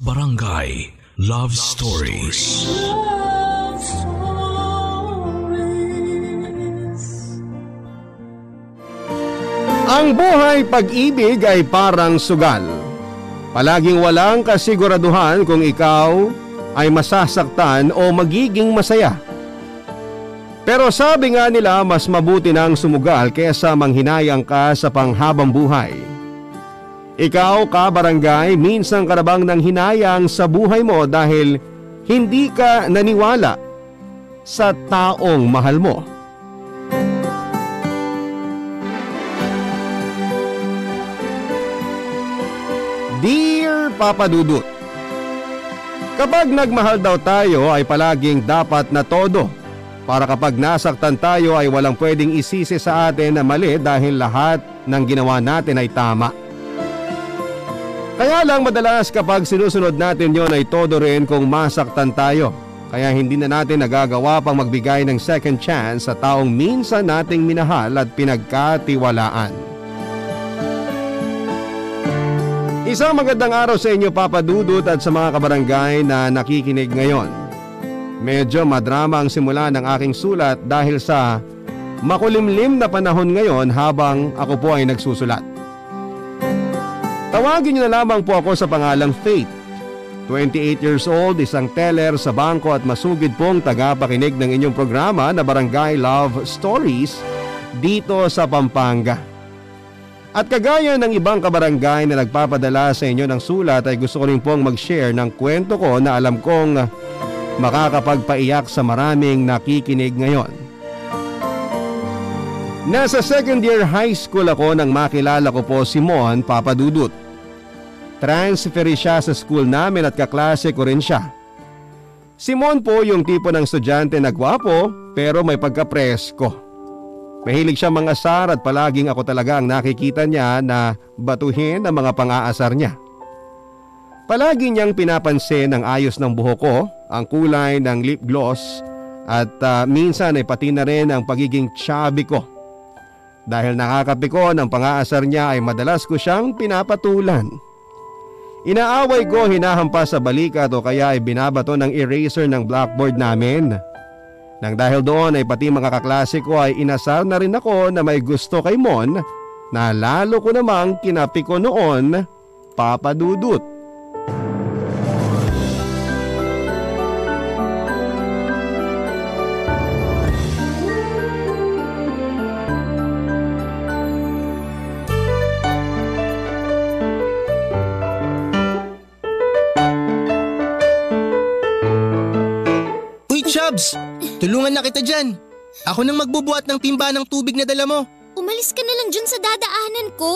Barangay Love Stories. Love Stories. Ang buhay pag-ibig ay parang sugal. Palaging walang kasiguraduhan kung ikaw ay masasaktan o magiging masaya. Pero sabi nga nila mas mabuti nang sumugal kesa manghinayang ka sa panghabang buhay. Ikaw ka barangay, minsan ka na bang nang hinayang sa buhay mo dahil hindi ka naniwala sa taong mahal mo. Dear Papa Dudut, Kapag nagmahal daw tayo ay palaging dapat na todo. Para kapag nasaktan tayo ay walang pwedeng isisi sa atin na mali dahil lahat ng ginawa natin ay tama. Kaya lang madalas kapag sinusunod natin yon ay todo rin kung masaktan tayo. Kaya hindi na natin nagagawa pang magbigay ng second chance sa taong minsan nating minahal at pinagkatiwalaan. Isang magandang araw sa inyo Papa Dudut at sa mga kabarangay na nakikinig ngayon. Medyo madrama ang simula ng aking sulat dahil sa makulimlim na panahon ngayon habang ako po ay nagsusulat. Tawagin niyo na lamang po ako sa pangalang Faith. 28 years old, isang teller sa bangko at masugid pong tagapakinig ng inyong programa na Barangay Love Stories dito sa Pampanga. At kagaya ng ibang kabarangay na nagpapadala sa inyo ng sulat ay gusto ko rin pong mag-share ng kwento ko na alam kong makakapagpaiyak sa maraming nakikinig ngayon. Nasa second year high school ako nang makilala ko po si Mon Papadudut. Transfer siya sa school namin at kaklase ko rin siya. Si Mon po yung tipo ng estudyante na gwapo pero may pagka-presko. Mahilig siya mga asar at palaging ako talaga ang nakikita niya na batuhin ang mga pang-aasar niya. Palagi niyang pinapansin ang ayos ng buhok ko, ang kulay ng lip gloss at uh, minsan ay pati na rin ang pagiging chubby ko. Dahil nakakapiko ng pang-aasar niya ay madalas ko siyang pinapatulan. Inaaway ko hinahampas sa balikat o kaya ay binabato ng eraser ng blackboard namin. Nang dahil doon ay pati mga kaklase ko ay inasar na rin ako na may gusto kay Mon na lalo ko namang kinapi ko noon papadudut. Uy, Tulungan na kita dyan. Ako nang magbubuhat ng timba ng tubig na dala mo. Umalis ka na lang dyan sa dadaanan ko.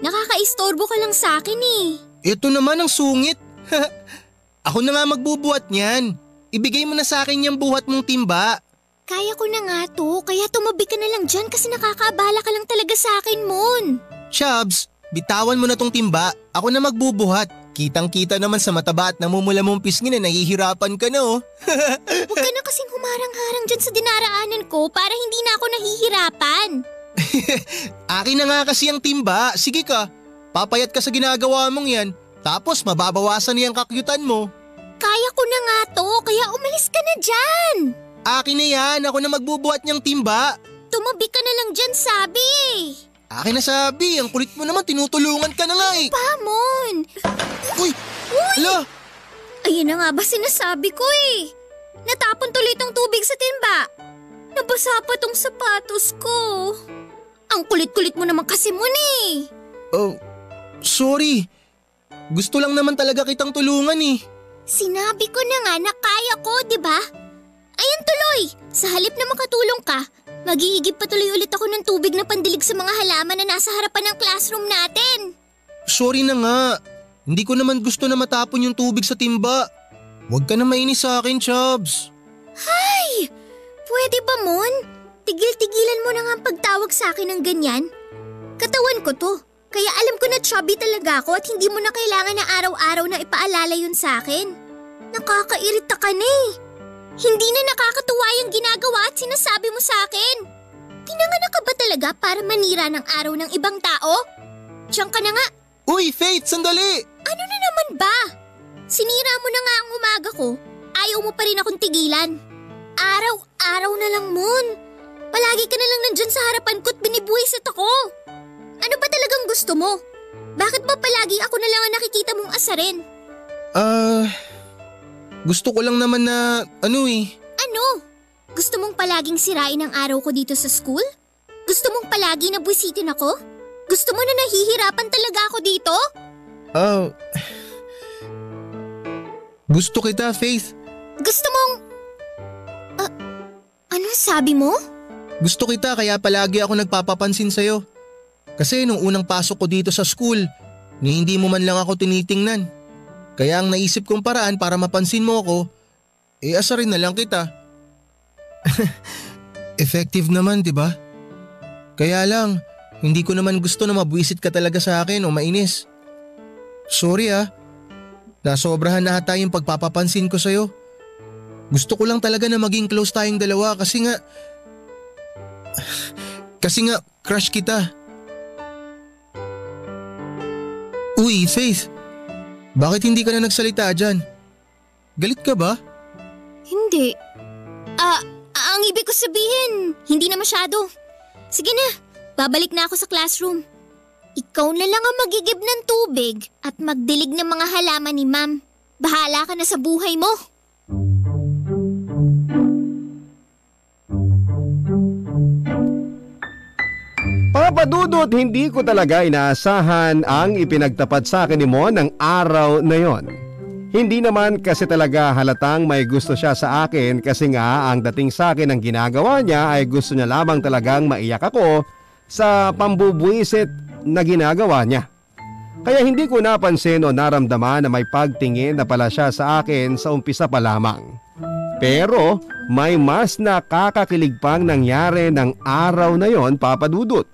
Nakakaistorbo ka lang sa akin eh. Ito naman ang sungit. Ako na nga magbubuhat niyan. Ibigay mo na sa akin yung buhat mong timba. Kaya ko na nga to, kaya tumabi ka na lang dyan kasi nakakaabala ka lang talaga sa akin, Mon. Chubbs, bitawan mo na tong timba. Ako na magbubuhat. Kitang kita naman sa mataba at namumula mong pisngi na nahihirapan ka na oh. Huwag ka na kasing humarang-harang dyan sa dinaraanan ko para hindi na ako nahihirapan. Akin na nga kasi ang timba. Sige ka, papayat ka sa ginagawa mong yan. Tapos mababawasan niyang kakyutan mo. Kaya ko na nga to, kaya umalis ka na dyan. Akin na yan, ako na magbubuhat niyang timba. Tumabi ka na lang dyan, sabi eh. Akin na sabi, ang kulit mo naman, tinutulungan ka na nga eh. Pamon! Uy! Ala! Ayun na nga ba sinasabi ko eh. Natapon tuloy tong tubig sa timba. Nabasa pa tong sapatos ko. Ang kulit-kulit mo naman kasi mo eh. Oh, sorry. Gusto lang naman talaga kitang tulungan eh. Sinabi ko na nga na kaya ko, di ba? Ayan tuloy! Sa halip na makatulong ka, magigib pa tuloy ulit ako ng tubig na pandilig sa mga halaman na nasa harapan ng classroom natin. Sorry na nga. Hindi ko naman gusto na matapon yung tubig sa timba. Huwag ka na mainis sa akin, Chubbs. Ay! Pwede ba, Mon? Tigil-tigilan mo na nga ang pagtawag sa akin ng ganyan. Katawan ko to. Kaya alam ko na chubby talaga ako at hindi mo na kailangan na araw-araw na ipaalala yun sa akin. Nakakairita ka na eh. Hindi na nakakatuwa yung ginagawa at sinasabi mo sa akin. Pinanganak ka ba talaga para manira ng araw ng ibang tao? Diyan ka na nga. Uy, Faith, sandali! Ano na naman ba? Sinira mo na nga ang umaga ko. Ayaw mo pa rin akong tigilan. Araw-araw na lang, Mon. Palagi ka na lang nandyan sa harapan ko't binibuwisit ako. Ano ba talagang gusto mo? Bakit ba palagi ako na lang ang nakikita mong asarin? Ah, gusto ko lang naman na ano eh. Ano? Gusto mong palaging sirain ang araw ko dito sa school? Gusto mong palagi na buwisitin ako? Gusto mo na nahihirapan talaga ako dito? Ah, gusto kita, Faith. Gusto mong... Ah, ano sabi mo? Gusto kita kaya palagi ako nagpapapansin sa'yo. Kasi nung unang pasok ko dito sa school, ni hindi mo man lang ako tinitingnan. Kaya ang naisip kong paraan para mapansin mo ako, eh asarin na lang kita. Effective naman, di ba? Kaya lang, hindi ko naman gusto na mabwisit ka talaga sa akin o mainis. Sorry ah, nasobrahan na ata yung pagpapapansin ko sa'yo. Gusto ko lang talaga na maging close tayong dalawa kasi nga… Kasi nga, crush kita. Uy, Faith. Bakit hindi ka na nagsalita dyan? Galit ka ba? Hindi. Ah, ang ibig ko sabihin, hindi na masyado. Sige na, babalik na ako sa classroom. Ikaw na lang ang magigib ng tubig at magdilig ng mga halaman ni ma'am. Bahala ka na sa buhay mo. Papadudot, hindi ko talaga inaasahan ang ipinagtapat sa akin ni Mon ng araw na yon. Hindi naman kasi talaga halatang may gusto siya sa akin kasi nga ang dating sa akin ng ginagawa niya ay gusto niya lamang talagang maiyak ako sa pambubuisit na ginagawa niya. Kaya hindi ko napansin o naramdaman na may pagtingin na pala siya sa akin sa umpisa pa lamang. Pero may mas nakakakilig pang nangyari ng araw na yon papadudot.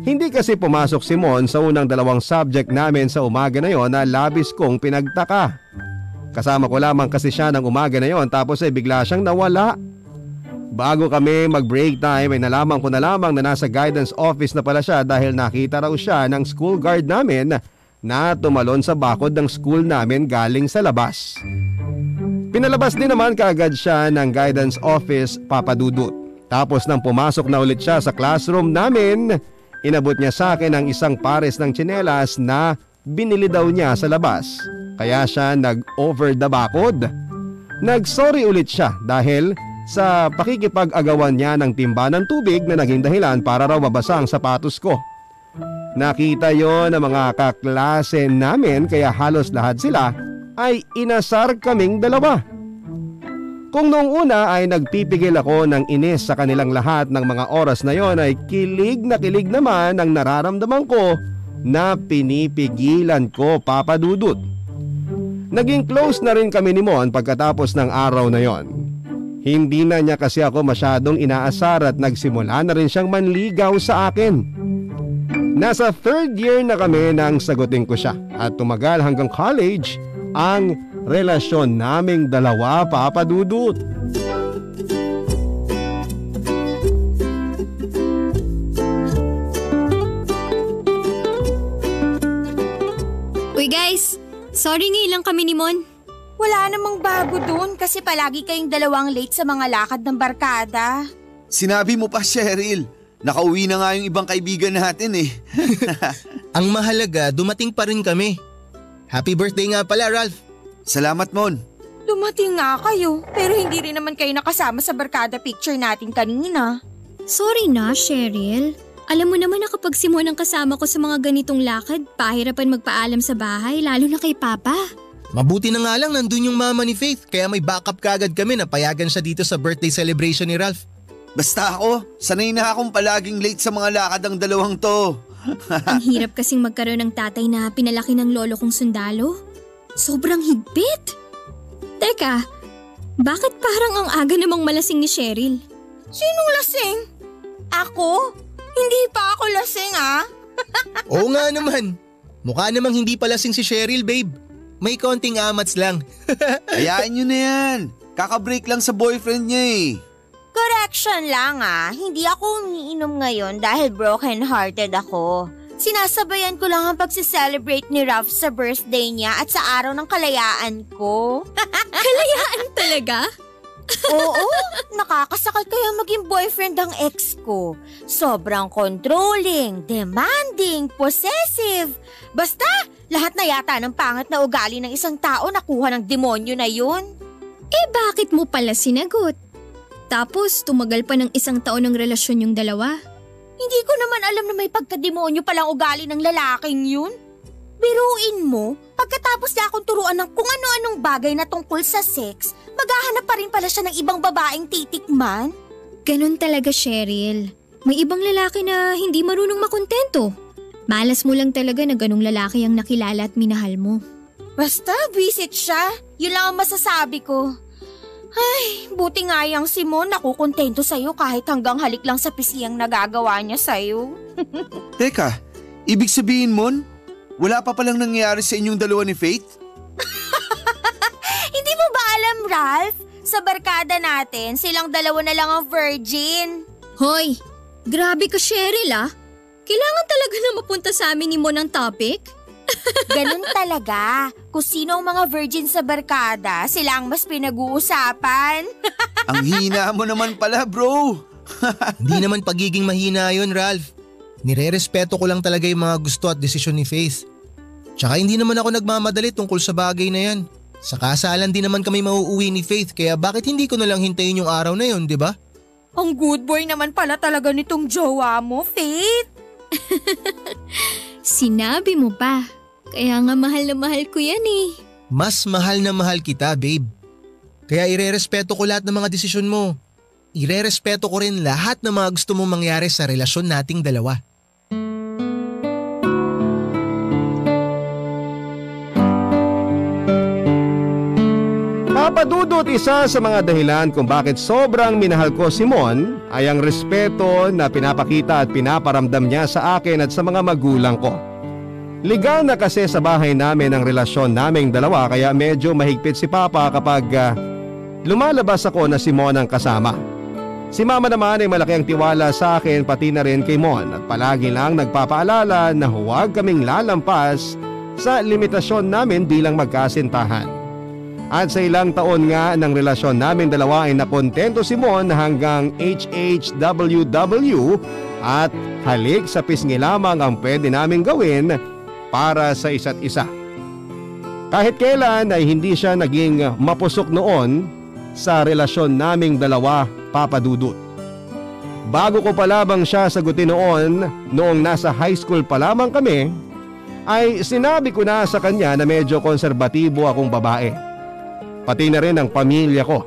Hindi kasi pumasok si Mon sa unang dalawang subject namin sa umaga na yon na labis kong pinagtaka. Kasama ko lamang kasi siya ng umaga na yon tapos ay bigla siyang nawala. Bago kami mag-break time ay nalaman ko na lamang na nasa guidance office na pala siya dahil nakita raw siya ng school guard namin na tumalon sa bakod ng school namin galing sa labas. Pinalabas din naman kaagad siya ng guidance office papadudot. Tapos nang pumasok na ulit siya sa classroom namin, inabot niya sa akin ang isang pares ng tsinelas na binili daw niya sa labas. Kaya siya nag-over the bakod. Nag-sorry ulit siya dahil sa pakikipag-agawan niya ng timba ng tubig na naging dahilan para raw mabasa ang sapatos ko. Nakita yon ng mga kaklase namin kaya halos lahat sila ay inasar kaming dalawa. Kung noong una ay nagpipigil ako ng inis sa kanilang lahat ng mga oras na yon ay kilig na kilig naman ang nararamdaman ko na pinipigilan ko papadudot. Naging close na rin kami ni Mon pagkatapos ng araw na yon. Hindi na niya kasi ako masyadong inaasar at nagsimula na rin siyang manligaw sa akin. Nasa third year na kami nang sagutin ko siya at tumagal hanggang college ang relasyon naming dalawa papadudot. Uy guys, sorry ngayon lang kami ni Mon. Wala namang bago dun kasi palagi kayong dalawang late sa mga lakad ng barkada. Sinabi mo pa, Cheryl. Nakauwi na nga yung ibang kaibigan natin eh. Ang mahalaga, dumating pa rin kami. Happy birthday nga pala, Ralph. Salamat, Mon. Dumating nga kayo, pero hindi rin naman kayo nakasama sa barkada picture natin kanina. Sorry na, Cheryl. Alam mo naman na kapag si Mon ang kasama ko sa mga ganitong lakad, pahirapan magpaalam sa bahay, lalo na kay Papa. Mabuti na nga lang nandun yung mama ni Faith kaya may backup kagad kami na payagan siya dito sa birthday celebration ni Ralph. Basta ako, sanay na akong palaging late sa mga lakad ng dalawang to. Ang hirap kasing magkaroon ng tatay na pinalaki ng lolo kong sundalo. Sobrang higpit. Teka, bakit parang ang aga namang malasing ni Cheryl? Sinong lasing? Ako? Hindi pa ako lasing ah. Oo nga naman. Mukha namang hindi palasing si Cheryl, babe. May konting amats lang. Hayaan nyo na yan. Kakabreak lang sa boyfriend niya eh. Correction lang ah, hindi ako umiinom ngayon dahil broken-hearted ako. Sinasabayan ko lang ang pagsiselebrate ni Ralph sa birthday niya at sa araw ng kalayaan ko. Kalayaan talaga? Oo, nakakasakal kaya maging boyfriend ang ex ko. Sobrang controlling, demanding, possessive. Basta, lahat na yata ng pangit na ugali ng isang tao nakuha ng demonyo na yun. Eh bakit mo pala sinagot? Tapos tumagal pa ng isang taon ng relasyon yung dalawa. Hindi ko naman alam na may pagkademonyo palang ugali ng lalaking yun. Biruin mo, pagkatapos niya akong turuan ng kung ano-anong bagay na tungkol sa sex, maghahanap pa rin pala siya ng ibang babaeng titikman. Ganon talaga, Cheryl. May ibang lalaki na hindi marunong makontento. Malas mo lang talaga na ganong lalaki ang nakilala at minahal mo. Basta, visit siya. Yun lang ang masasabi ko. Ay, buti nga yung Simon nakukontento sa'yo kahit hanggang halik lang sa pisiyang nagagawa niya sa'yo. Teka, ibig sabihin mon, wala pa palang nangyayari sa inyong dalawa ni Faith? Hindi mo ba alam, Ralph? Sa barkada natin, silang dalawa na lang ang virgin. Hoy, grabe ka, Cheryl ah. Kailangan talaga na mapunta sa amin ni Mon ang topic? Ganun talaga. Kung sino ang mga virgin sa barkada, sila ang mas pinag-uusapan. Ang hina mo naman pala bro. Hindi naman pagiging mahina yun, Ralph. Nire-respeto ko lang talaga yung mga gusto at desisyon ni Faith. Tsaka hindi naman ako nagmamadali tungkol sa bagay na yan. Sa kasalan din naman kami mauuwi ni Faith kaya bakit hindi ko na lang hintayin yung araw na yun, di ba? ang good boy naman pala talaga nitong jowa mo, Faith. Sinabi mo pa. Kaya nga mahal na mahal ko yan eh. Mas mahal na mahal kita, babe. Kaya irerespeto ko lahat ng mga desisyon mo. Irerespeto ko rin lahat ng mga gusto mong mangyari sa relasyon nating dalawa. Papadudot isa sa mga dahilan kung bakit sobrang minahal ko si Mon ay ang respeto na pinapakita at pinaparamdam niya sa akin at sa mga magulang ko. Ligaw na kasi sa bahay namin ang relasyon naming dalawa kaya medyo mahigpit si Papa kapag ah, lumalabas ako na si Mon ang kasama. Si Mama naman ay malaki ang tiwala sa akin pati na rin kay Mon at palagi lang nagpapaalala na huwag kaming lalampas sa limitasyon namin bilang magkasintahan. At sa ilang taon nga ng relasyon namin dalawa ay nakontento si Mon hanggang HHWW at halik sa pisngi lamang ang pwede naming gawin para sa isa't isa. Kahit kailan ay hindi siya naging mapusok noon sa relasyon naming dalawa papadudot. Bago ko pa lamang siya sagutin noon, noong nasa high school pa lamang kami, ay sinabi ko na sa kanya na medyo konserbatibo akong babae pati na rin ang pamilya ko.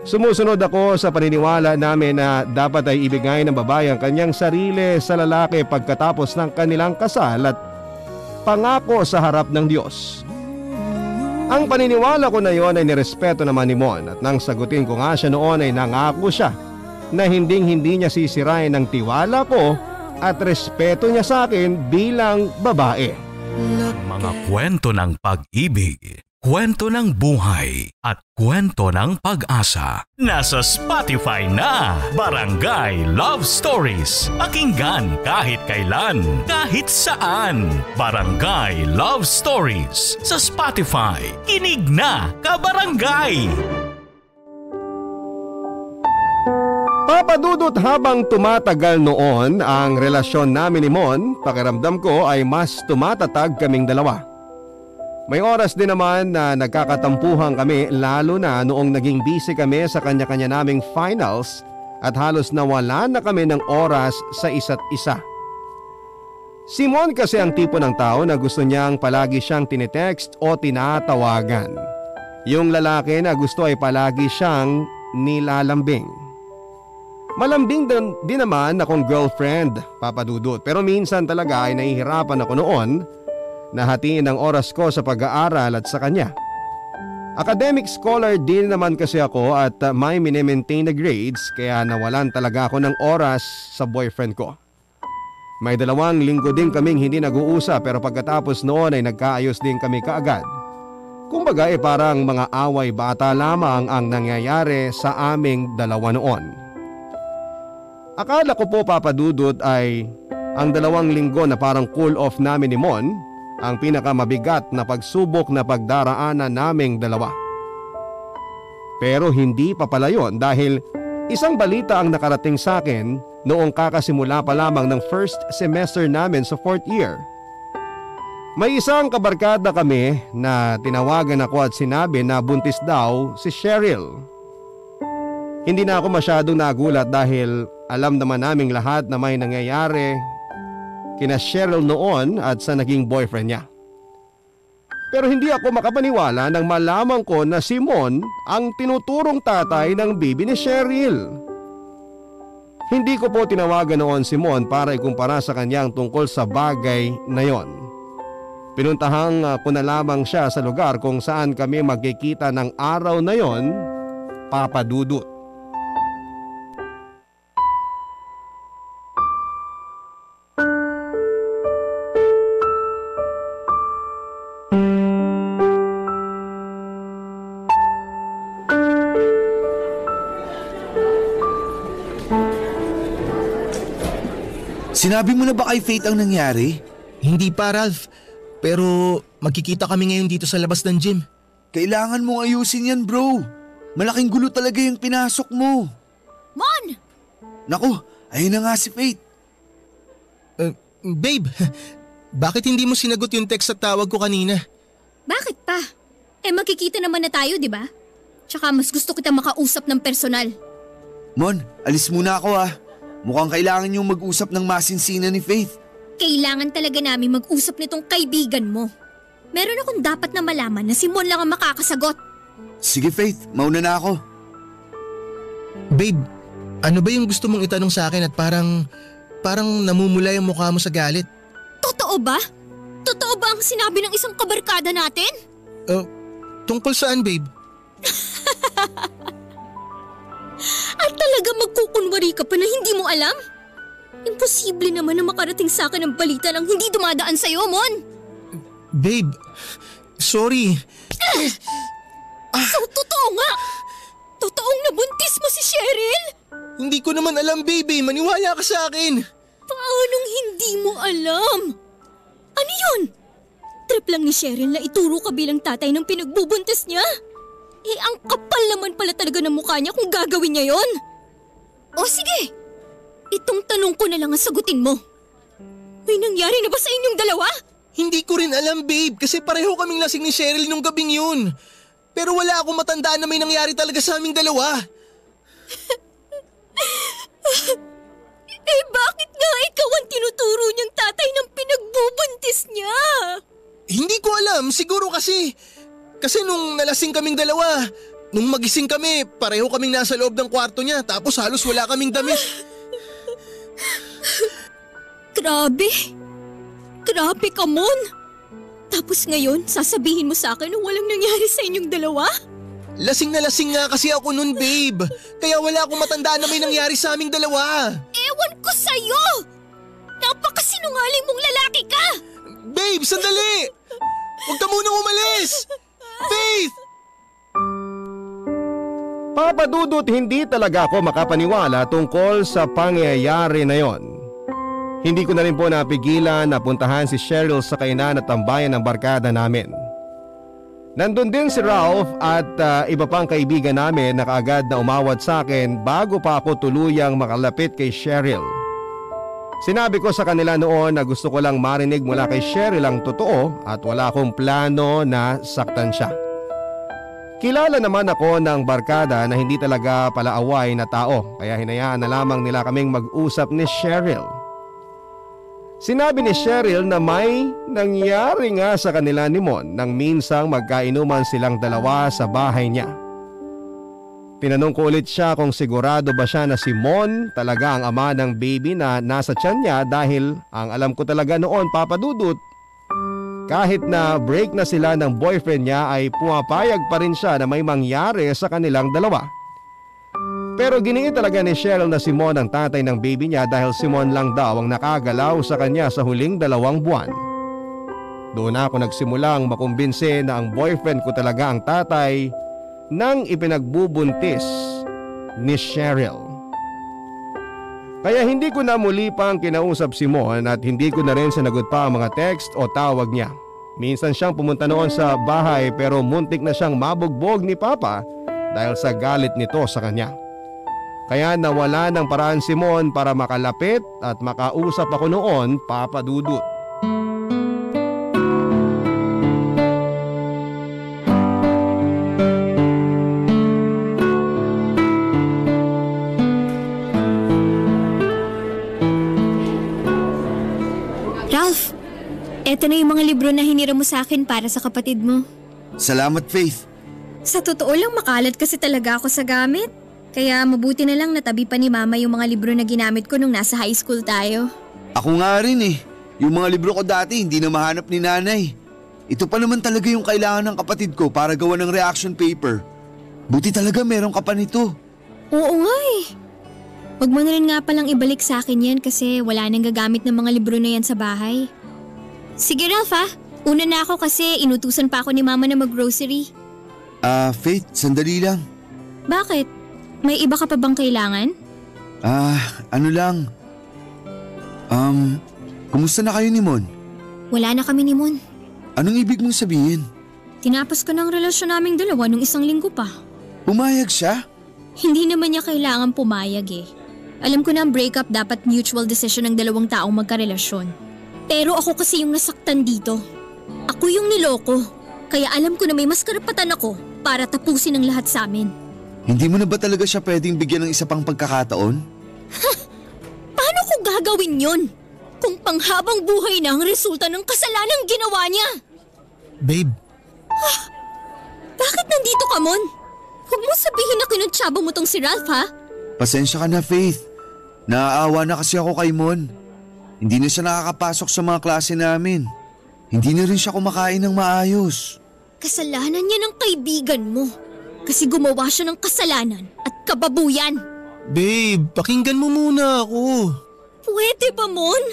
Sumusunod ako sa paniniwala namin na dapat ay ibigay ng babae ang kanyang sarili sa lalaki pagkatapos ng kanilang kasal at pangako sa harap ng Diyos. Ang paniniwala ko na yon ay nirespeto naman ni Mon at nang sagutin ko nga siya noon ay nangako siya na hinding hindi niya sisirain ang tiwala ko at respeto niya sa akin bilang babae. Mga kwento ng pag-ibig, kwento ng buhay, at kwento ng pag-asa. Nasa Spotify na! Barangay Love Stories. Pakinggan kahit kailan, kahit saan. Barangay Love Stories sa Spotify. Kinig na, kabarangay! Papadudot habang tumatagal noon ang relasyon namin ni Mon, pakiramdam ko ay mas tumatatag kaming dalawa. May oras din naman na nagkakatampuhan kami lalo na noong naging busy kami sa kanya-kanya naming finals at halos nawala na kami ng oras sa isa't isa. Si Mon kasi ang tipo ng tao na gusto niyang palagi siyang tinetext o tinatawagan. Yung lalaki na gusto ay palagi siyang nilalambing. Malambing din, din naman akong girlfriend, papadudot. Pero minsan talaga ay nahihirapan ako noon na hatiin ang oras ko sa pag-aaral at sa kanya. Academic scholar din naman kasi ako at uh, may minimaintain na grades kaya nawalan talaga ako ng oras sa boyfriend ko. May dalawang linggo din kaming hindi nag-uusap pero pagkatapos noon ay nagkaayos din kami kaagad. Kumbaga eh parang mga away bata lamang ang nangyayari sa aming dalawa noon. Akala ko po papadudot ay ang dalawang linggo na parang cool off namin ni Mon ang pinakamabigat na pagsubok na pagdaraanan naming dalawa. Pero hindi pa pala yun dahil isang balita ang nakarating sa akin noong kakasimula pa lamang ng first semester namin sa fourth year. May isang kabarkada kami na tinawagan ako at sinabi na buntis daw si Cheryl. Hindi na ako masyadong nagulat dahil alam naman naming lahat na may nangyayari kina Cheryl noon at sa naging boyfriend niya. Pero hindi ako makapaniwala nang malaman ko na si Mon ang tinuturong tatay ng baby ni Cheryl. Hindi ko po tinawagan noon si Mon para ikumpara sa kanyang tungkol sa bagay na yon. Pinuntahang ko na lamang siya sa lugar kung saan kami magkikita ng araw na yon, Papa Dudut. Sinabi mo na ba kay Faith ang nangyari? Hindi pa Ralph, pero magkikita kami ngayon dito sa labas ng gym. Kailangan mong ayusin yan bro. Malaking gulo talaga yung pinasok mo. Mon! Naku, ayun na nga si Faith. Uh, babe, bakit hindi mo sinagot yung text at tawag ko kanina? Bakit pa? Eh magkikita naman na tayo, di ba? Tsaka mas gusto kita makausap ng personal. Mon, alis muna ako ah. Mukhang kailangan yung mag-usap ng masinsina ni Faith. Kailangan talaga namin mag-usap nitong kaibigan mo. Meron akong dapat na malaman na si Mon lang ang makakasagot. Sige Faith, mauna na ako. Babe, ano ba yung gusto mong itanong sa akin at parang, parang namumula yung mukha mo sa galit? Totoo ba? Totoo ba ang sinabi ng isang kabarkada natin? Uh, tungkol saan babe? At talaga magkukunwari ka pa na hindi mo alam? Imposible naman na makarating sa akin ang balita ng hindi dumadaan sa'yo, Mon. Babe, sorry. So, totoo nga! Totoong nabuntis mo si Cheryl? Hindi ko naman alam baby, maniwala ka sa akin. Paanong hindi mo alam? Ano yun? Trip lang ni Cheryl na ituro ka bilang tatay ng pinagbubuntis niya? Eh, ang kapal naman pala talaga ng mukha niya kung gagawin niya yon. O sige, itong tanong ko na lang ang sagutin mo. May nangyari na ba sa inyong dalawa? Hindi ko rin alam babe kasi pareho kaming lasing ni Cheryl nung gabing yun. Pero wala akong matandaan na may nangyari talaga sa aming dalawa. Eh bakit nga ikaw ang tinuturo niyang tatay ng pinagbubuntis niya? Hindi ko alam, siguro kasi. Kasi nung nalasing kaming dalawa, nung magising kami, pareho kaming nasa loob ng kwarto niya tapos halos wala kaming damit. Grabe. Grabe ka, Mon. Tapos ngayon, sasabihin mo sa akin na walang nangyari sa inyong dalawa? Lasing na lasing nga kasi ako nun, babe. Kaya wala akong matandaan na may nangyari sa aming dalawa. Ewan ko sa'yo! Napakasinungaling mong lalaki ka! Babe, sandali! Huwag ka munang umalis! Faith! Papadudot hindi talaga ako makapaniwala tungkol sa pangyayari na yon. Hindi ko na rin po napigilan na puntahan si Cheryl sa kainan at tambayan ng barkada namin. Nandun din si Ralph at uh, iba pang kaibigan namin na kaagad na umawat sa akin bago pa ako tuluyang makalapit kay Cheryl. Sinabi ko sa kanila noon na gusto ko lang marinig mula kay Cheryl ang totoo at wala akong plano na saktan siya. Kilala naman ako ng barkada na hindi talaga palaaway na tao kaya hinayaan na lamang nila kaming mag-usap ni Cheryl. Sinabi ni Cheryl na may nangyari nga sa kanila ni Mon nang minsang magkainuman silang dalawa sa bahay niya. Tinanong ko ulit siya kung sigurado ba siya na si Mon talaga ang ama ng baby na nasa tiyan niya dahil ang alam ko talaga noon papadudot kahit na break na sila ng boyfriend niya ay pumapayag pa rin siya na may mangyari sa kanilang dalawa. Pero giniit talaga ni Cheryl na si Mon ang tatay ng baby niya dahil si Mon lang daw ang nakagalaw sa kanya sa huling dalawang buwan. Doon ako nagsimulang makumbinse na ang boyfriend ko talaga ang tatay nang ipinagbubuntis ni Cheryl. Kaya hindi ko na muli pang kinausap si Mon at hindi ko na rin sinagot pa ang mga text o tawag niya. Minsan siyang pumunta noon sa bahay pero muntik na siyang mabugbog ni Papa dahil sa galit nito sa kanya. Kaya nawala ng paraan si Mon para makalapit at makausap ako noon, Papa Dudut. Na yung mga libro na hinira mo sa akin para sa kapatid mo. Salamat Faith. Sa totoo lang makalat kasi talaga ako sa gamit. Kaya mabuti na lang natabi pa ni Mama yung mga libro na ginamit ko nung nasa high school tayo. Ako nga rin eh. Yung mga libro ko dati hindi na mahanap ni nanay. Ito pa naman talaga yung kailangan ng kapatid ko para gawa ng reaction paper. Buti talaga meron ka pa nito. Oo nga eh. Huwag mo na rin nga palang ibalik sa akin yan kasi wala nang gagamit ng mga libro na yan sa bahay. Sige Ralph ah. Una na ako kasi inutusan pa ako ni Mama na mag-grocery. Ah, Faith, sandali lang. Bakit? May iba ka pa bang kailangan? Ah, ano lang. Um, kumusta na kayo ni Mon? Wala na kami ni Mon. Anong ibig mong sabihin? Tinapos ko ng relasyon naming dalawa nung isang linggo pa. Pumayag siya? Hindi naman niya kailangan pumayag eh. Alam ko na ang breakup dapat mutual decision ng dalawang taong magkarelasyon. Pero ako kasi yung nasaktan dito. Ako yung niloko. Kaya alam ko na may mas karapatan ako para tapusin ang lahat sa amin. Hindi mo na ba talaga siya pwedeng bigyan ng isa pang pagkakataon? Paano ko gagawin yon? Kung panghabang buhay na ang resulta ng kasalanang ginawa niya. Babe, Bakit nandito ka, Mon? Huwag mo sabihin na kinutsyaba mo tong si Ralph, ha? Pasensya ka na, Faith. Naaawa na kasi ako kay Mon. Hindi na siya nakakapasok sa mga klase namin. Hindi na rin siya kumakain ng maayos. Kasalanan niya ng kaibigan mo. Kasi gumawa siya ng kasalanan at kababuyan. babe, pakinggan mo muna ako. Pwede ba, Mon?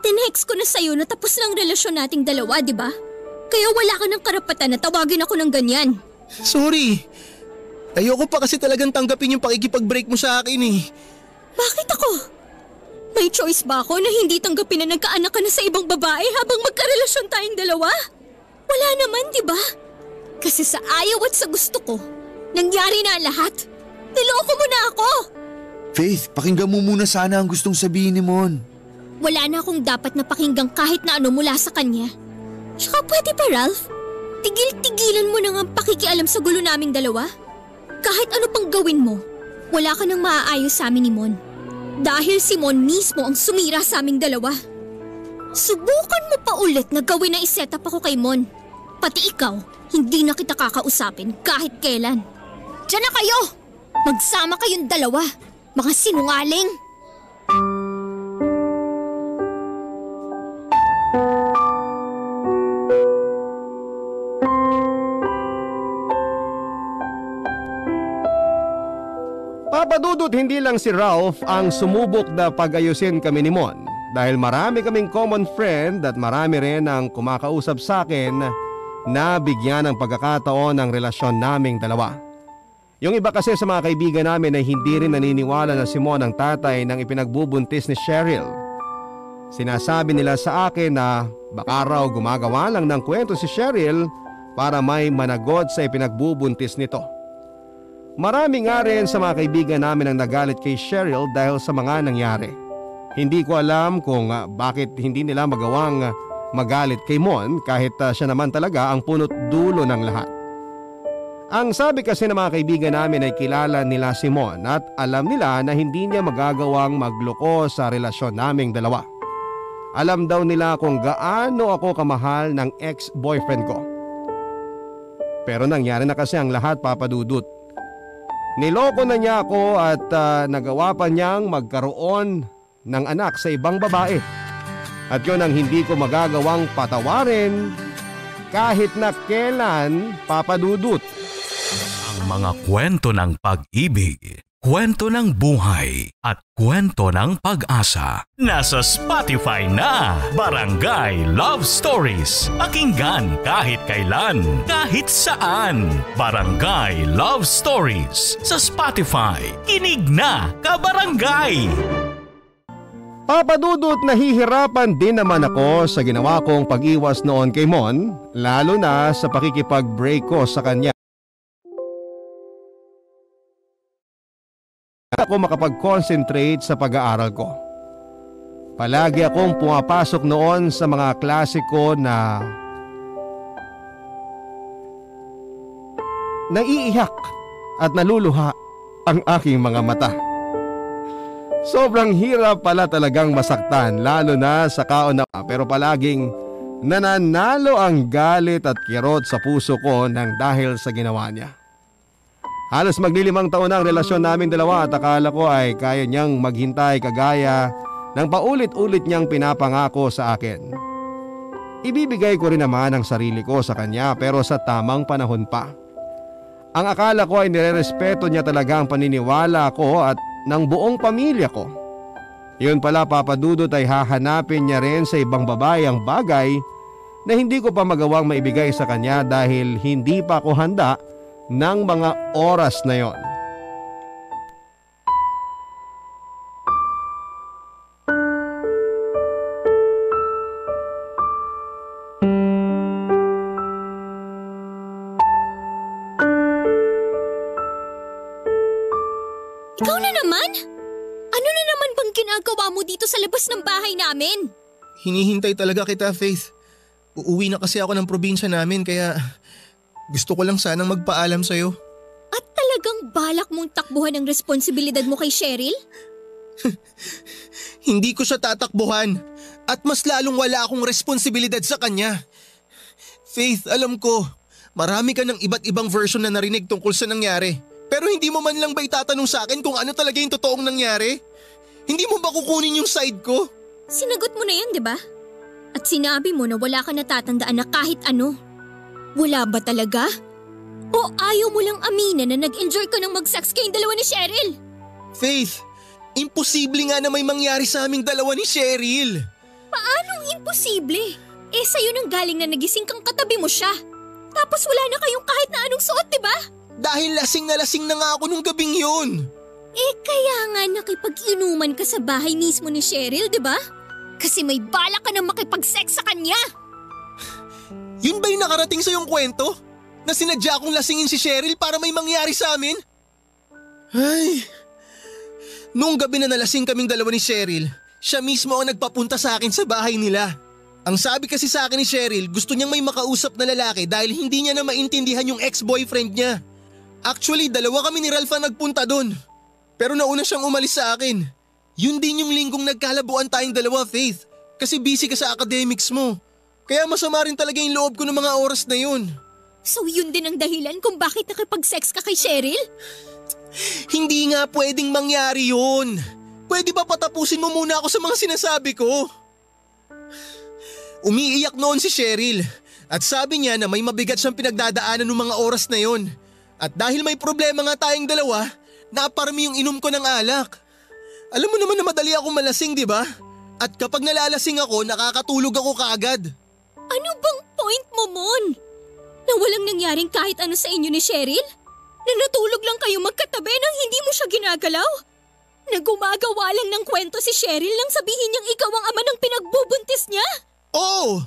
Tinext ko na sa'yo na tapos na ang relasyon nating dalawa, di ba? Kaya wala ka ng karapatan na tawagin ako ng ganyan. Sorry. Ayoko pa kasi talagang tanggapin yung pakikipag-break mo sa akin eh. Bakit ako? May choice ba ako na hindi tanggapin na nagkaanak ka na sa ibang babae habang magkarelasyon tayong dalawa? Wala naman, di ba? Kasi sa ayaw at sa gusto ko, nangyari na ang lahat. Niloko mo na ako! Faith, pakinggan mo muna sana ang gustong sabihin ni Mon. Wala na akong dapat na pakinggang kahit na ano mula sa kanya. Tsaka pwede ba, Ralph? Tigil-tigilan mo na nga ang pakikialam sa gulo naming dalawa. Kahit ano pang gawin mo, wala ka nang maaayos sa amin ni Mon. Dahil si Mon mismo ang sumira sa aming dalawa. Subukan mo pa ulit na gawin na iset up ako kay Mon. Pati ikaw, hindi na kita kakausapin kahit kailan. Diyan na kayo! Magsama kayong dalawa, mga sinungaling! Papadudot hindi lang si Ralph ang sumubok na pag-ayusin kami ni Mon dahil marami kaming common friend at marami rin ang kumakausap sa akin na bigyan ng pagkakataon ng relasyon naming dalawa. Yung iba kasi sa mga kaibigan namin ay hindi rin naniniwala na si Mon ang tatay ng ipinagbubuntis ni Cheryl. Sinasabi nila sa akin na baka raw gumagawa lang ng kwento si Cheryl para may managot sa ipinagbubuntis nito. Marami nga rin sa mga kaibigan namin ang nagalit kay Cheryl dahil sa mga nangyari. Hindi ko alam kung ah, bakit hindi nila magawang ah, magalit kay Mon kahit ah, siya naman talaga ang punot dulo ng lahat. Ang sabi kasi ng mga kaibigan namin ay kilala nila si Mon at alam nila na hindi niya magagawang magloko sa relasyon naming dalawa. Alam daw nila kung gaano ako kamahal ng ex-boyfriend ko. Pero nangyari na kasi ang lahat papadudot. Niloko na niya ako at ah, nagawa pa niyang magkaroon ng anak sa ibang babae. At yun ang hindi ko magagawang patawarin kahit na kailan papadudot. Ang mga kwento ng pag-ibig, kwento ng buhay at kwento ng pag-asa. Nasa Spotify na! Barangay Love Stories. Pakinggan kahit kailan, kahit saan. Barangay Love Stories sa Spotify. Kinig na, kabarangay! Papadudot nahihirapan din naman ako sa ginawa kong pag-iwas noon kay Mon, lalo na sa pakikipag-break ko sa kanya. Ako makapag-concentrate sa pag-aaral ko. Palagi akong pumapasok noon sa mga klase ko na naiiyak at naluluha ang aking mga mata. Sobrang hirap pala talagang masaktan lalo na sa kauna pero palaging nananalo ang galit at kirot sa puso ko nang dahil sa ginawa niya. Halos maglilimang taon na ang relasyon namin dalawa at akala ko ay kaya niyang maghintay kagaya ng paulit-ulit niyang pinapangako sa akin. Ibibigay ko rin naman ang sarili ko sa kanya pero sa tamang panahon pa. Ang akala ko ay nirerespeto niya talaga ang paniniwala ko at ng buong pamilya ko. Yun pala papadudot ay hahanapin niya rin sa ibang babae ang bagay na hindi ko pa magawang maibigay sa kanya dahil hindi pa ako handa ng mga oras na yon. Ikaw na naman? Ano na naman bang ginagawa mo dito sa labas ng bahay namin? Hinihintay talaga kita, Faith. Uuwi na kasi ako ng probinsya namin kaya gusto ko lang sanang magpaalam sa'yo. At talagang balak mong takbuhan ang responsibilidad mo kay Cheryl? Hindi ko siya tatakbuhan at mas lalong wala akong responsibilidad sa kanya. Faith, alam ko, marami ka ng iba't ibang version na narinig tungkol sa nangyari. Pero hindi mo man lang ba itatanong sa akin kung ano talaga yung totoong nangyari? Hindi mo ba kukunin yung side ko? Sinagot mo na yan, di ba? At sinabi mo na wala ka natatandaan na kahit ano. Wala ba talaga? O ayaw mo lang aminin na nag-enjoy ka ng mag-sex kayong dalawa ni Cheryl? Faith, imposible nga na may mangyari sa aming dalawa ni Cheryl. Paanong imposible? Eh sa'yo nang galing na nagising kang katabi mo siya. Tapos wala na kayong kahit na anong suot, di ba? Dahil lasing na lasing na nga ako nung gabing yun. Eh kaya nga nakipag-inuman ka sa bahay mismo ni Cheryl, di ba? Kasi may bala ka na makipag-sex sa kanya. Yun ba yung nakarating sa yung kwento? Na sinadya akong lasingin si Cheryl para may mangyari sa amin? Ay, noong gabi na nalasing kaming dalawa ni Cheryl, siya mismo ang nagpapunta sa akin sa bahay nila. Ang sabi kasi sa akin ni Cheryl, gusto niyang may makausap na lalaki dahil hindi niya na maintindihan yung ex-boyfriend niya. Actually, dalawa kami ni Ralph ang nagpunta doon. Pero nauna siyang umalis sa akin. Yun din yung linggong nagkalabuan tayong dalawa, Faith. Kasi busy ka sa academics mo. Kaya masama rin talaga yung loob ko ng mga oras na yun. So yun din ang dahilan kung bakit nakipag-sex ka kay Cheryl? Hindi nga pwedeng mangyari yun. Pwede ba patapusin mo muna ako sa mga sinasabi ko? Umiiyak noon si Cheryl at sabi niya na may mabigat siyang pinagdadaanan ng mga oras na yon. At dahil may problema nga tayong dalawa, naparami yung inom ko ng alak. Alam mo naman na madali ako malasing, di ba? At kapag nalalasing ako, nakakatulog ako kaagad. Ano bang point mo, Mon? Na walang nangyaring kahit ano sa inyo ni Cheryl? Na natulog lang kayo magkatabi nang hindi mo siya ginagalaw? Na gumagawa lang ng kwento si Cheryl nang sabihin niyang ikaw ang ama ng pinagbubuntis niya? Oo!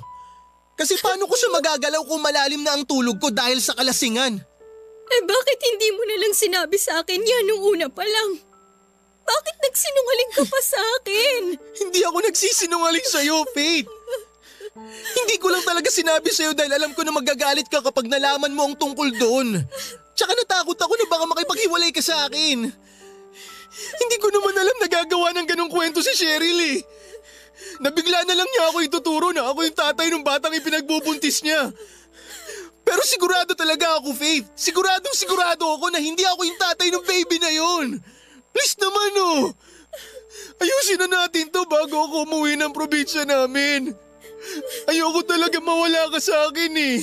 Kasi paano ko siya magagalaw kung malalim na ang tulog ko dahil sa kalasingan? Eh bakit hindi mo na lang sinabi sa akin yan nung una pa lang? Bakit nagsinungaling ka pa sa akin? Hindi ako nagsisinungaling sa'yo, Faith. Hindi ko lang talaga sinabi sa'yo dahil alam ko na magagalit ka kapag nalaman mo ang tungkol doon. Tsaka natakot ako na baka makipaghiwalay ka sa akin. Hindi ko naman alam na gagawa ng ganong kwento si Cheryl eh. Nabigla na lang niya ako ituturo na ako yung tatay ng batang ipinagbubuntis niya. Pero sigurado talaga ako, Faith. Siguradong sigurado ako na hindi ako yung tatay ng baby na yon. Please naman oh. Ayusin na natin to bago ako umuwi ng probinsya namin. Ayoko talaga mawala ka sa akin eh.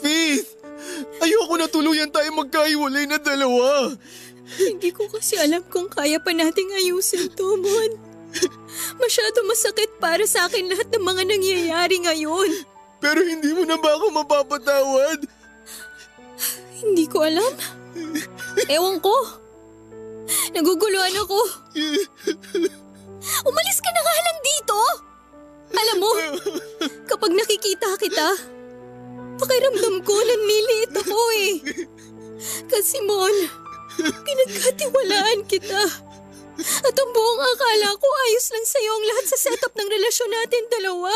Faith, ayoko na tuluyan tayo magkahiwalay na dalawa. Hindi ko kasi alam kung kaya pa nating ayusin to, Mon. Masyado masakit para sa akin lahat ng mga nangyayari ngayon. Pero hindi mo na ba ako mapapatawad? Hindi ko alam. Ewan ko. Naguguluhan ako. Umalis ka na nga lang dito! Alam mo, kapag nakikita kita, pakiramdam ko nanliliit ako eh. Kasi Mon, pinagkatiwalaan kita. At ang buong akala ko ayos lang sa'yo ang lahat sa setup ng relasyon natin dalawa.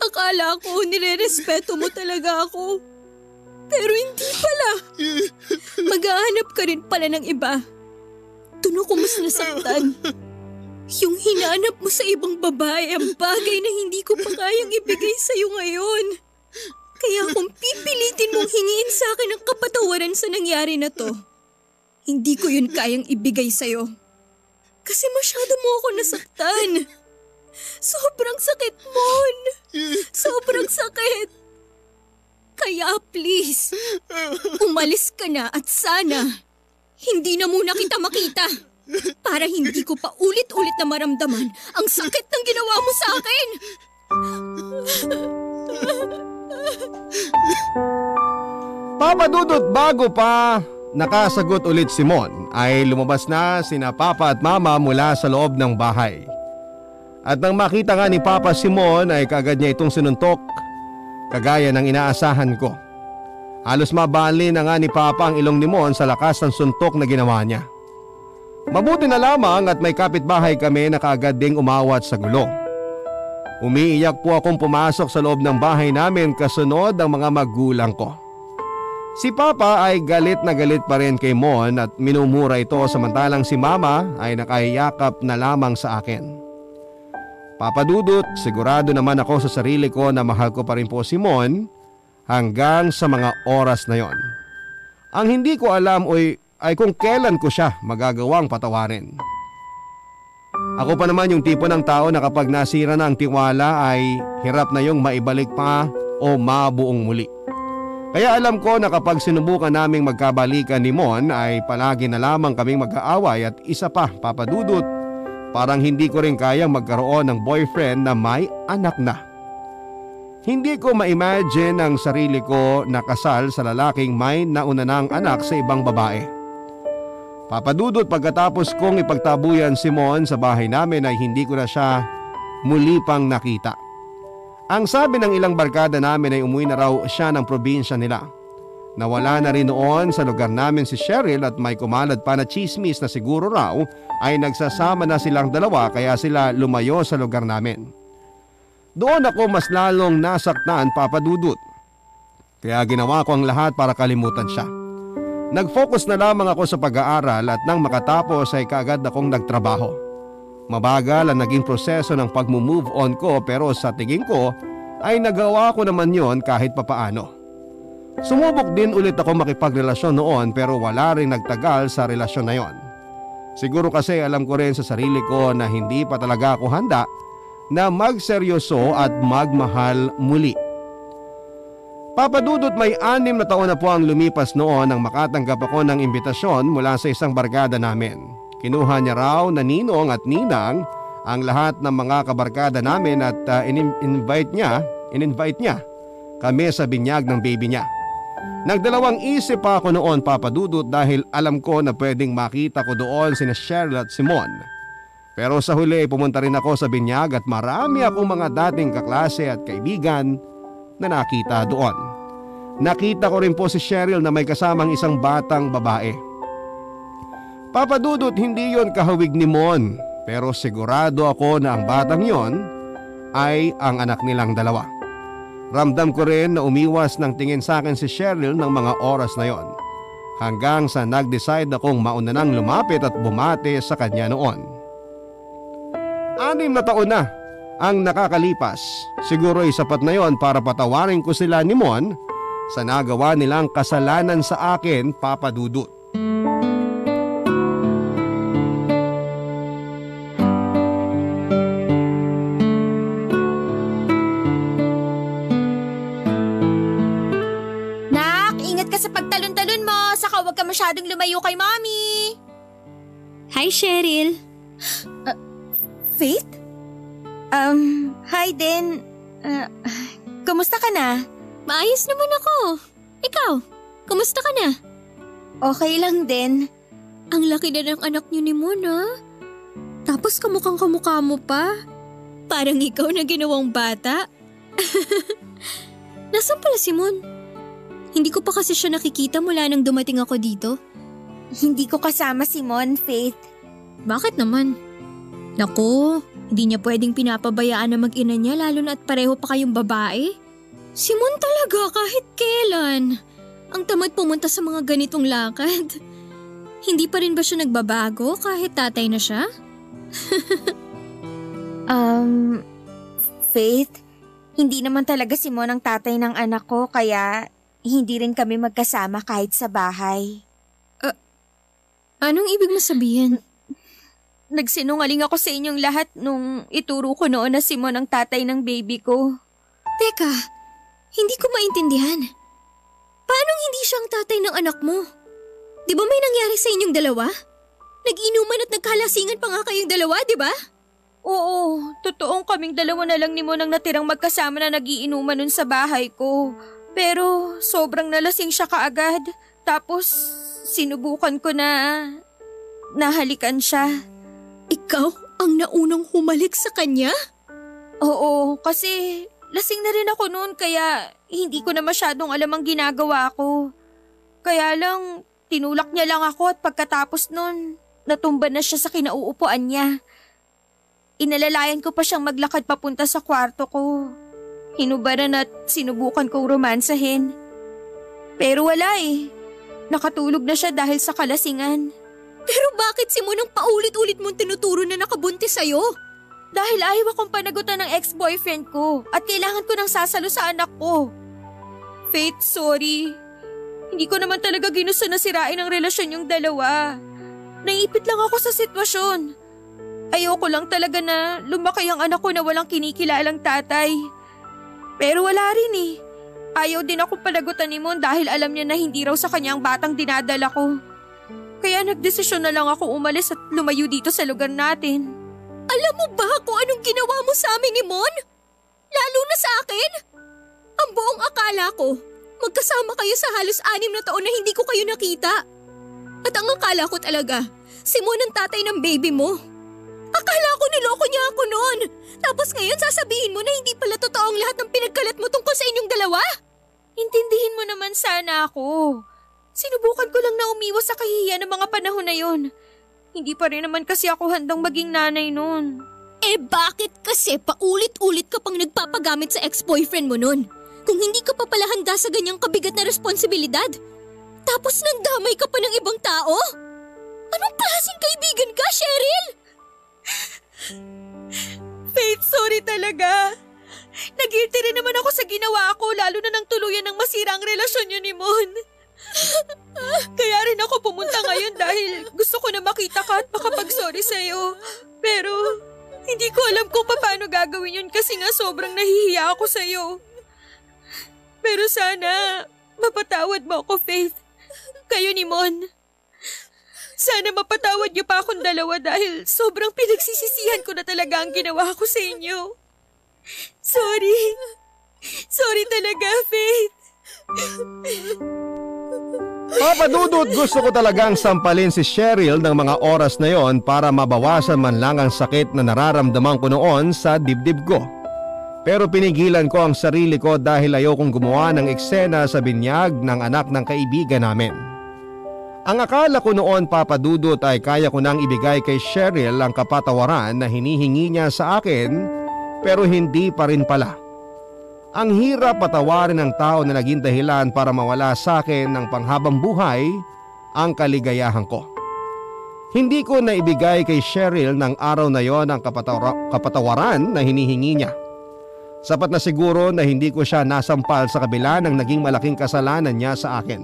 Akala ko nire-respeto mo talaga ako. Pero hindi pala. Maghahanap ka rin pala ng iba. Doon ako mas nasaktan. Yung hinanap mo sa ibang babae ang bagay na hindi ko pa kayang ibigay sa'yo ngayon. Kaya kung pipilitin mong hingiin sa akin ang kapatawaran sa nangyari na to, hindi ko yun kayang ibigay sa'yo. Kasi masyado mo ako nasaktan. Sobrang sakit, Mon. Sobrang sakit. Kaya please, umalis ka na at sana hindi na muna kita makita. Para hindi ko pa ulit-ulit na maramdaman ang sakit ng ginawa mo sa akin. Papa Dudut bago pa nakasagot ulit si Mon ay lumabas na sina Papa at Mama mula sa loob ng bahay. At nang makita nga ni Papa si Mon ay kagad niya itong sinuntok kagaya ng inaasahan ko. Halos mabali na nga ni Papa ang ilong ni Mon sa lakas ng suntok na ginawa niya. Mabuti na lamang at may kapitbahay kami na kaagad ding umawat sa gulo. Umiiyak po akong pumasok sa loob ng bahay namin kasunod ang mga magulang ko. Si Papa ay galit na galit pa rin kay Mon at minumura ito samantalang si Mama ay nakahiyakap na lamang sa akin. Papadudot, sigurado naman ako sa sarili ko na mahal ko pa rin po si Mon hanggang sa mga oras na yon. Ang hindi ko alam ay, ay kung kailan ko siya magagawang patawarin. Ako pa naman yung tipo ng tao na kapag nasira na ang tiwala ay hirap na yung maibalik pa o mabuong muli. Kaya alam ko na kapag sinubukan naming magkabalikan ni Mon ay palagi na lamang kaming mag-aaway at isa pa papadudot parang hindi ko rin kayang magkaroon ng boyfriend na may anak na. Hindi ko ma-imagine ang sarili ko nakasal sa lalaking may nauna ng anak sa ibang babae. Papadudot pagkatapos kong ipagtabuyan si Mon sa bahay namin ay hindi ko na siya muli pang nakita. Ang sabi ng ilang barkada namin ay umuwi na raw siya ng probinsya nila. Nawala na rin noon sa lugar namin si Cheryl at may kumalad pa na chismis na siguro raw ay nagsasama na silang dalawa kaya sila lumayo sa lugar namin. Doon ako mas lalong nasaktan papadudot. Kaya ginawa ko ang lahat para kalimutan siya. Nag-focus na lamang ako sa pag-aaral at nang makatapos ay kaagad akong nagtrabaho. Mabagal ang naging proseso ng pag-move on ko pero sa tingin ko ay nagawa ko naman yon kahit papaano. Sumubok din ulit ako makipagrelasyon noon pero wala rin nagtagal sa relasyon na yon. Siguro kasi alam ko rin sa sarili ko na hindi pa talaga ako handa na magseryoso at magmahal muli. Papadudot may anim na taon na po ang lumipas noon nang makatanggap ako ng imbitasyon mula sa isang barkada namin. Kinuha niya raw na ninong at ninang ang lahat ng mga kabarkada namin at uh, in-invite niya, in-invite niya kami sa binyag ng baby niya. Nagdalawang isip pa ako noon papadudot dahil alam ko na pwedeng makita ko doon sina Cheryl at Simon. Pero sa huli pumunta rin ako sa binyag at marami akong mga dating kaklase at kaibigan na nakita doon. Nakita ko rin po si Cheryl na may kasamang isang batang babae. Papadudot hindi yon kahawig ni Mon pero sigurado ako na ang batang yon ay ang anak nilang dalawa. Ramdam ko rin na umiwas ng tingin sa akin si Cheryl ng mga oras na yon. Hanggang sa nag-decide akong mauna nang lumapit at bumate sa kanya noon. Anim na taon na ang nakakalipas. Siguro ay sapat na yon para patawarin ko sila ni Mon sa nagawa nilang kasalanan sa akin papadudot. Nak, ingat ka sa pagtalon-talon mo. Saka huwag ka masyadong lumayo kay Mommy. Hi, Cheryl. Faith? Um, hi din. Uh, kumusta ka na? Maayos naman ako. Ikaw, kumusta ka na? Okay lang din. Ang laki na ng anak niyo ni Mona. Tapos kamukhang kamukha mo pa. Parang ikaw na ginawang bata. Nasaan pala si Mon? Hindi ko pa kasi siya nakikita mula nang dumating ako dito. Hindi ko kasama si Mon, Faith. Bakit naman? Naku, hindi niya pwedeng pinapabayaan na mag-ina niya lalo na at pareho pa kayong babae. Si Mon talaga kahit kailan. Ang tamad pumunta sa mga ganitong lakad. Hindi pa rin ba siya nagbabago kahit tatay na siya? Um, Faith, hindi naman talaga si Mon ang tatay ng anak ko kaya hindi rin kami magkasama kahit sa bahay. Anong ibig mo sabihin? Nagsinungaling ako sa inyong lahat nung ituro ko noon na si Mon ang tatay ng baby ko. Teka, hindi ko maintindihan. Paano hindi siya ang tatay ng anak mo? Di ba may nangyari sa inyong dalawa? Nag-inuman at nagkalasingan pa nga kayong dalawa, di ba? Oo, totoong kaming dalawa na lang ni Mon ang natirang magkasama na nagiinuman nun sa bahay ko. Pero sobrang nalasing siya kaagad. Tapos sinubukan ko na nahalikan siya. Ikaw ang naunang humalik sa kanya? Oo, kasi lasing na rin ako noon kaya hindi ko na masyadong alam ang ginagawa ko. Kaya lang, tinulak niya lang ako at pagkatapos noon, natumba na siya sa kinauupuan niya. Inalalayan ko pa siyang maglakad papunta sa kwarto ko. Hinubaran at sinubukan kong romansahin. Pero wala eh. Nakatulog na siya dahil sa kalasingan. Pero bakit si Mon ang paulit-ulit mong tinuturo na nakabuntis sa'yo? Dahil ayaw akong panagutan ng ex-boyfriend ko at kailangan ko ng sasalo sa anak ko. Faith, sorry. Hindi ko naman talaga ginusto na sirain ang relasyon yung dalawa. Naipit lang ako sa sitwasyon. Ayoko lang talaga na lumaki ang anak ko na walang kinikilalang tatay. Pero wala rin eh. Ayaw din ako palagutan ni Mon dahil alam niya na hindi raw sa kanya ang batang dinadala ko. Kaya nagdesisyon na lang ako umalis at lumayo dito sa lugar natin. Alam mo ba kung anong ginawa mo sa amin ni Mon? Lalo na sa akin? Ang buong akala ko, magkasama kayo sa halos anim na taon na hindi ko kayo nakita. At ang akala ko talaga, si Mon ang tatay ng baby mo. Akala ko niloko niya ako noon. Tapos ngayon sasabihin mo na hindi pala totoo ang lahat ng pinagkalat mo tungkol sa inyong dalawa? Intindihin mo naman sana ako. Sinubukan ko lang na umiwas sa kahihiyan ng mga panahon na yon. Hindi pa rin naman kasi ako handang maging nanay noon. Eh bakit kasi paulit-ulit ka pang nagpapagamit sa ex-boyfriend mo noon? Kung hindi ka pa pala handa sa ganyang kabigat na responsibilidad? Tapos nandamay ka pa ng ibang tao? Anong klaseng kaibigan ka, Cheryl? Faith, sorry talaga. Nagilty rin naman ako sa ginawa ko lalo na nang tuluyan ng masira ang relasyon niyo ni Mon. Kaya rin ako pumunta ngayon dahil gusto ko na makita ka at makapag-sorry sa'yo. Pero hindi ko alam kung paano gagawin yun kasi nga sobrang nahihiya ako sa'yo. Pero sana mapatawad mo ako, Faith. Kayo ni Mon. Sana mapatawad niyo pa akong dalawa dahil sobrang pinagsisisihan ko na talaga ang ginawa ko sa inyo. Sorry. Sorry talaga, Faith. Papa Dudut, gusto ko talagang sampalin si Cheryl ng mga oras na yon para mabawasan man lang ang sakit na nararamdaman ko noon sa dibdib ko. Pero pinigilan ko ang sarili ko dahil ayokong gumawa ng eksena sa binyag ng anak ng kaibigan namin. Ang akala ko noon papadudot ay kaya ko nang ibigay kay Cheryl ang kapatawaran na hinihingi niya sa akin pero hindi pa rin pala. Ang hirap patawarin ng tao na naging dahilan para mawala sa akin ng panghabang buhay ang kaligayahan ko. Hindi ko na ibigay kay Cheryl ng araw na yon ang kapatawara- kapatawaran na hinihingi niya. Sapat na siguro na hindi ko siya nasampal sa kabila ng naging malaking kasalanan niya sa akin.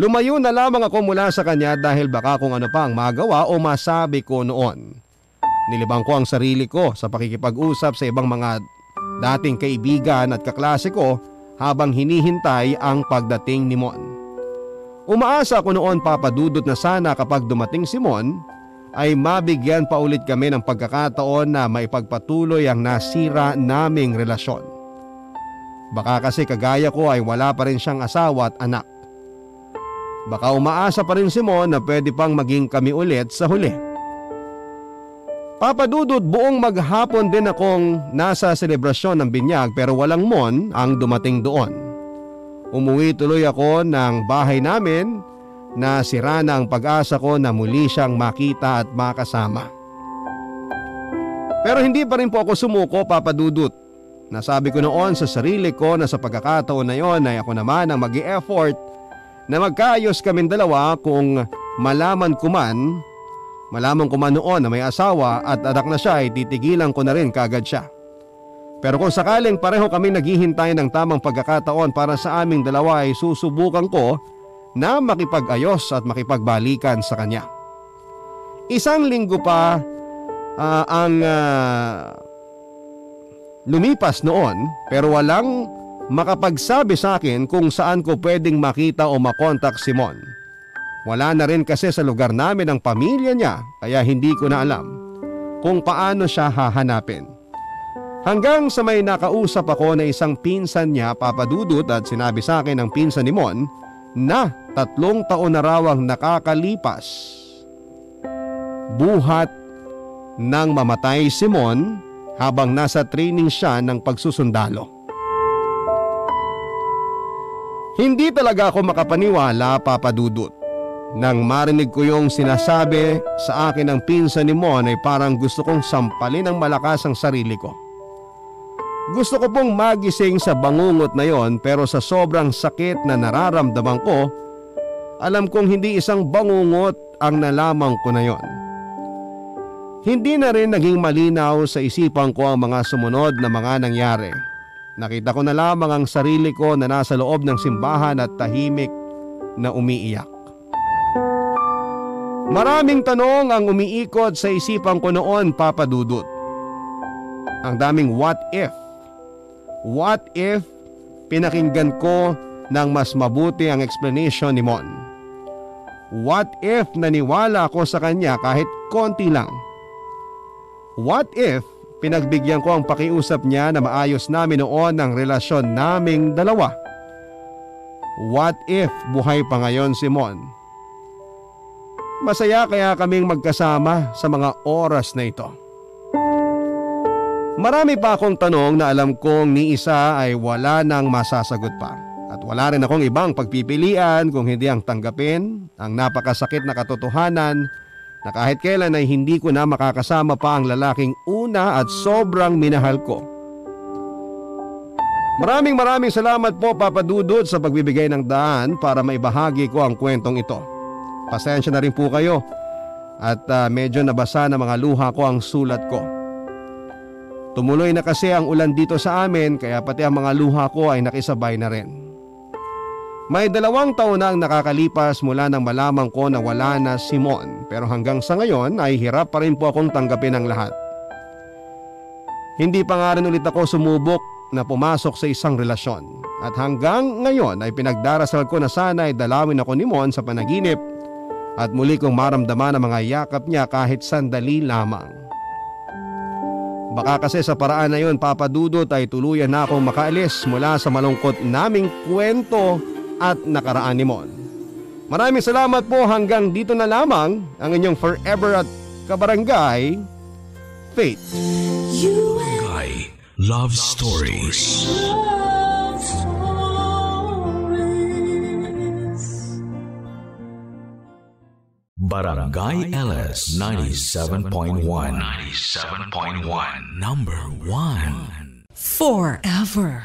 Lumayo na lamang ako mula sa kanya dahil baka kung ano pa ang magawa o masabi ko noon. Nilibang ko ang sarili ko sa pakikipag-usap sa ibang mga dating kaibigan at kaklase ko habang hinihintay ang pagdating ni Mon. Umaasa ako noon papadudot na sana kapag dumating si Mon ay mabigyan pa ulit kami ng pagkakataon na maipagpatuloy ang nasira naming relasyon. Baka kasi kagaya ko ay wala pa rin siyang asawa at anak. Baka umaasa pa rin si Mon na pwede pang maging kami ulit sa huli. Papadudod buong maghapon din akong nasa selebrasyon ng binyag pero walang mon ang dumating doon. Umuwi tuloy ako ng bahay namin na sira na ang pag-asa ko na muli siyang makita at makasama. Pero hindi pa rin po ako sumuko papadudot. Nasabi ko noon sa sarili ko na sa pagkakataon na yon ay ako naman ang mag effort na magkaayos kaming dalawa kung malaman ko man, malaman ko man noon na may asawa at anak na siya ay titigilan ko na rin kagad siya. Pero kung sakaling pareho kami naghihintay ng tamang pagkakataon para sa aming dalawa ay susubukan ko na makipag-ayos at makipagbalikan sa kanya. Isang linggo pa uh, ang uh, lumipas noon pero walang makapagsabi sa akin kung saan ko pwedeng makita o makontak si Mon. Wala na rin kasi sa lugar namin ang pamilya niya kaya hindi ko na alam kung paano siya hahanapin. Hanggang sa may nakausap ako na isang pinsan niya papadudot at sinabi sa akin ng pinsan ni Mon na tatlong taon na raw ang nakakalipas. Buhat nang mamatay si Mon habang nasa training siya ng pagsusundalo. Hindi talaga ako makapaniwala papadudot. Nang marinig ko yung sinasabi sa akin ng pinsan ni Mon ay parang gusto kong sampalin ng malakas ang sarili ko. Gusto ko pong magising sa bangungot na yon pero sa sobrang sakit na nararamdaman ko, alam kong hindi isang bangungot ang nalaman ko na yon. Hindi na rin naging malinaw sa isipan ko ang mga sumunod na mga nangyari. Nakita ko na lamang ang sarili ko na nasa loob ng simbahan at tahimik na umiiyak. Maraming tanong ang umiikot sa isipan ko noon, Papa Dudut. Ang daming what if. What if pinakinggan ko ng mas mabuti ang explanation ni Mon? What if naniwala ako sa kanya kahit konti lang? What if pinagbigyan ko ang pakiusap niya na maayos namin noon ang relasyon naming dalawa? What if buhay pa ngayon si Mon? Masaya kaya kaming magkasama sa mga oras na ito. Marami pa akong tanong na alam kong ni isa ay wala nang masasagot pa. At wala rin akong ibang pagpipilian kung hindi ang tanggapin ang napakasakit na katotohanan na kahit kailan ay hindi ko na makakasama pa ang lalaking una at sobrang minahal ko. Maraming maraming salamat po Papa Dudut sa pagbibigay ng daan para maibahagi ko ang kwentong ito. Pasensya na rin po kayo at uh, medyo nabasa na mga luha ko ang sulat ko. Tumuloy na kasi ang ulan dito sa amin kaya pati ang mga luha ko ay nakisabay na rin. May dalawang taon na ang nakakalipas mula nang malaman ko na wala na si Mon pero hanggang sa ngayon ay hirap pa rin po akong tanggapin ang lahat. Hindi pa nga rin ulit ako sumubok na pumasok sa isang relasyon at hanggang ngayon ay pinagdarasal ko na sana ay dalawin ako ni Mon sa panaginip at muli kong maramdaman ang mga yakap niya kahit sandali lamang. Baka kasi sa paraan na yun papadudot ay tuluyan na akong makaalis mula sa malungkot naming kwento at nakaraan ni Mon. Maraming salamat po hanggang dito na lamang ang inyong forever at kabarangay, Faith. Barangay Love Stories. Love stories. Barangay LS 97.1 97.1 Number 1 Forever.